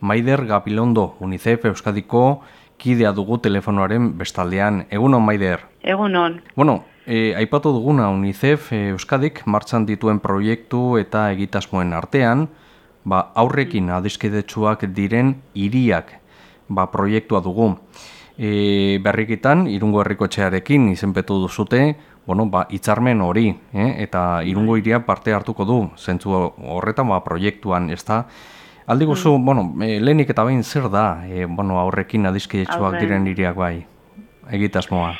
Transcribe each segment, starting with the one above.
Maider Gapilondo, UNICEF Euskadiko kidea dugu telefonoaren bestaldean. Egunon, Maider? Egunon. Bueno, e, aipatu duguna UNICEF e, Euskadik martxan dituen proiektu eta egitasmoen artean, ba, aurrekin adizkidetsuak diren hiriak ba, proiektua dugu. E, berrikitan, irungo herriko txearekin izenpetu duzute, bueno, ba, itzarmen hori, eh? eta irungo iria parte hartuko du, zentzu horretan ba, proiektuan, ez da, Aldi guzu, mm. bueno, e, lehenik eta behin zer da, e, bueno, aurrekin adizkidetsuak diren iriak bai, egitasmoa?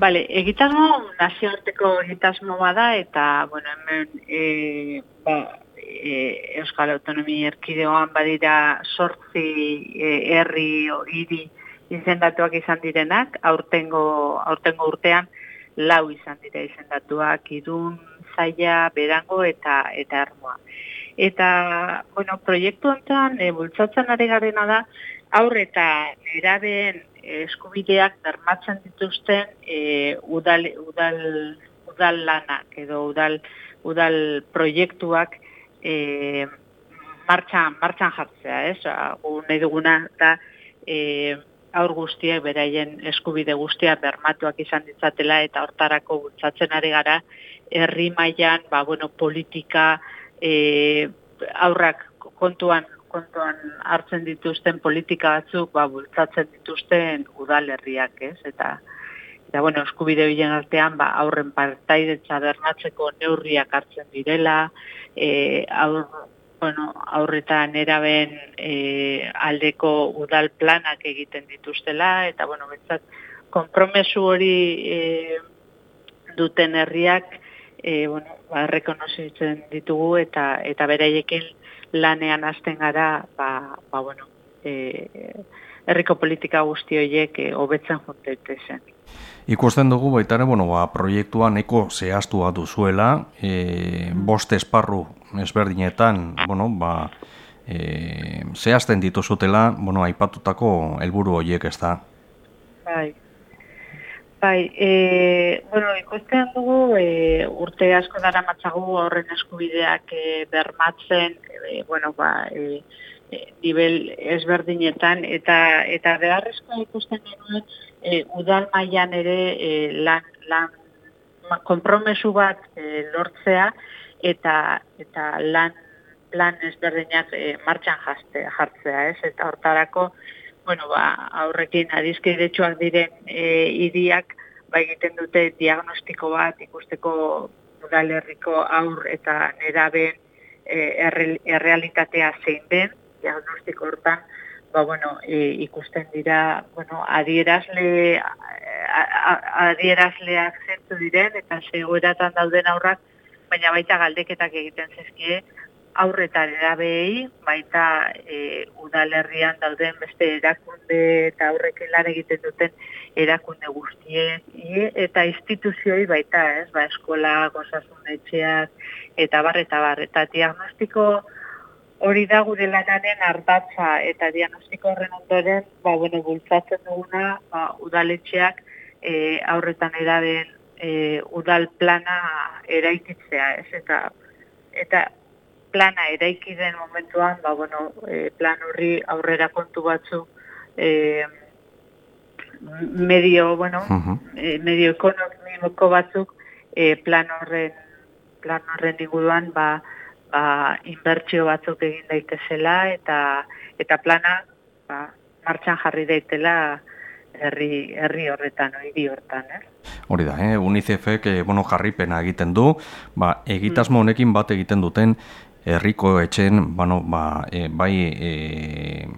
Bale, egitasmo nazioarteko egitasmo bada eta, bueno, hemen e, ba, e, Euskal Autonomia Erkideoan badira sortzi e, herri hiri izendatuak izan direnak, aurtengo, aurtengo urtean lau izan dira izendatuak, idun, zaila, berango eta eta ermoa. Eta, bueno, proiektu honetan, e, bultzatzen ari garena da, aurre eta erabeen eskubideak bermatzen dituzten e, udal, udal, udal lanak edo udal, udal proiektuak e, martxan, martxan jartzea, ez? Gu nahi duguna da e, aur guztiak beraien eskubide guztiak bermatuak izan ditzatela eta hortarako bultzatzen ari gara herri mailan ba, bueno, politika, e, aurrak kontuan kontuan hartzen dituzten politika batzuk ba bultzatzen dituzten udalerriak, ez? Eta eta bueno, eskubide bilen artean ba aurren partaidetza bermatzeko neurriak hartzen direla, eh aur bueno, aurretan eraben e, aldeko udal planak egiten dituztela eta bueno, betzat konpromesu hori e, duten herriak e, bueno, ba, rekonozitzen ditugu eta eta beraiekin lanean hasten gara ba, ba, bueno, e, herriko politika guzti horiek e, hobetzen e, zen. Ikusten dugu baita ere, bueno, ba, proiektua neko zehaztua duzuela, e, bost esparru ezberdinetan, bueno, ba, e, zehazten dituzutela, bueno, aipatutako helburu horiek ez da. Bai, Bai, e, bueno, ikusten dugu e, urte asko dara matzagu horren eskubideak e, bermatzen, e, bueno, ba, e, e, nivel ezberdinetan, eta eta beharrezko ikusten genuen e, udal mailan ere e, lan, lan konpromesu bat e, lortzea, eta eta lan plan ezberdinak e, martxan jastea, jartzea, ez? Eta hortarako, bueno, ba, aurrekin adizkidetsuak diren e, iriak, ba egiten dute diagnostiko bat ikusteko udalerriko aur eta neraben e, errealitatea zein den, diagnostiko hortan, ba, bueno, e, ikusten dira, bueno, adierazle, adierazleak zentu diren, eta zegoeratan dauden aurrak, baina baita galdeketak egiten zezkie, aurretan erabei, baita e, udalerrian dauden beste erakunde eta aurrekin lan egiten duten erakunde guztiek, eta instituzioi baita, ez, ba, eskola, gozasun etxeak, eta bar, eta bar, eta diagnostiko hori da gure lananen ardatza, eta diagnostiko horren ondoren, ba, bueno, bultzatzen duguna, ba, udaletxeak e, aurretan eraben e, udal plana eraikitzea, ez, eta eta plana eraiki den momentuan, ba, bueno, e, plan horri aurrera kontu batzu e, medio, bueno, e, medio ekonomiko batzuk e, plan horren plan horren inguruan ba, ba, inbertsio batzuk egin daitezela eta eta plana ba, martxan jarri daitela herri, herri horretan, hiri hortan, eh? Hori da, eh? UNICEFek eh, bueno, jarripena egiten du, ba, egitasmo mm. honekin bat egiten duten herriko etxen, bueno, ba, e, bai e,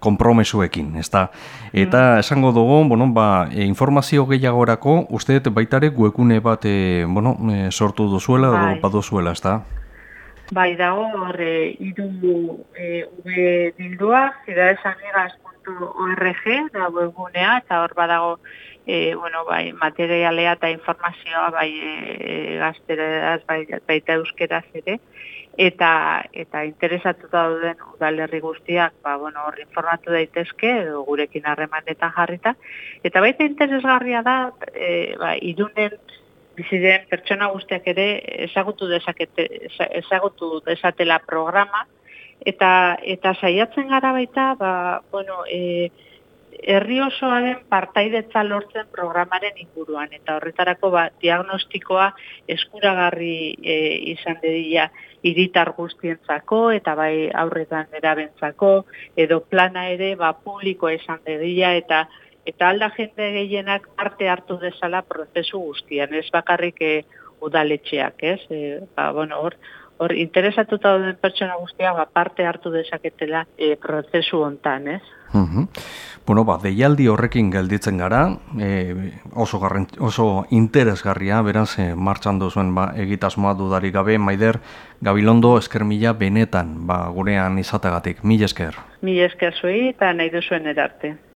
konpromesuekin, ez da. Eta mm. esango dugu, bueno, ba, e, informazio gehiagorako, uste baitare guekune bat e, bueno, e, sortu duzuela, bai. edo baduzuela, ez da? Bai, dago, horre, iru e, ube dildua, cidadesamigaz.org, da webgunea, eta hor badago, e, bueno, bai, materialea eta informazioa, bai, e, gazteraz, bai, baita euskeraz ere, eta eta interesatuta dauden udalerri guztiak ba bueno hor informatu daitezke edo gurekin harremanetan jarrita. Eta baita interesgarria da e, ba irunen bizi den pertsona guztiak ere ezagutu dezakete ezagutu desatela programa. Eta eta saiatzen gara baita ba bueno e, herri osoaren partaidetza lortzen programaren inguruan. Eta horretarako ba diagnostikoa eskuragarri e, izan dedila hiritar guztientzako eta bai aurretan erabentzako edo plana ere ba publiko izan dedila eta eta alda jende gehienak parte hartu dezala prozesu guztian. Ez bakarrik e, udaletxeak ez? E, ba bueno hor hor interesatuta dauden pertsona guztiak ba, parte hartu dezaketela e, prozesu hontan, ez? Uh Bueno, ba, deialdi horrekin gelditzen gara, e, oso, garren, oso interesgarria, beraz, e, martxan duzuen ba, egitasmoa dudarik gabe, maider, Gabilondo esker mila benetan, ba, gurean izatagatik, mila esker. Mila esker zuei eta nahi duzuen erarte.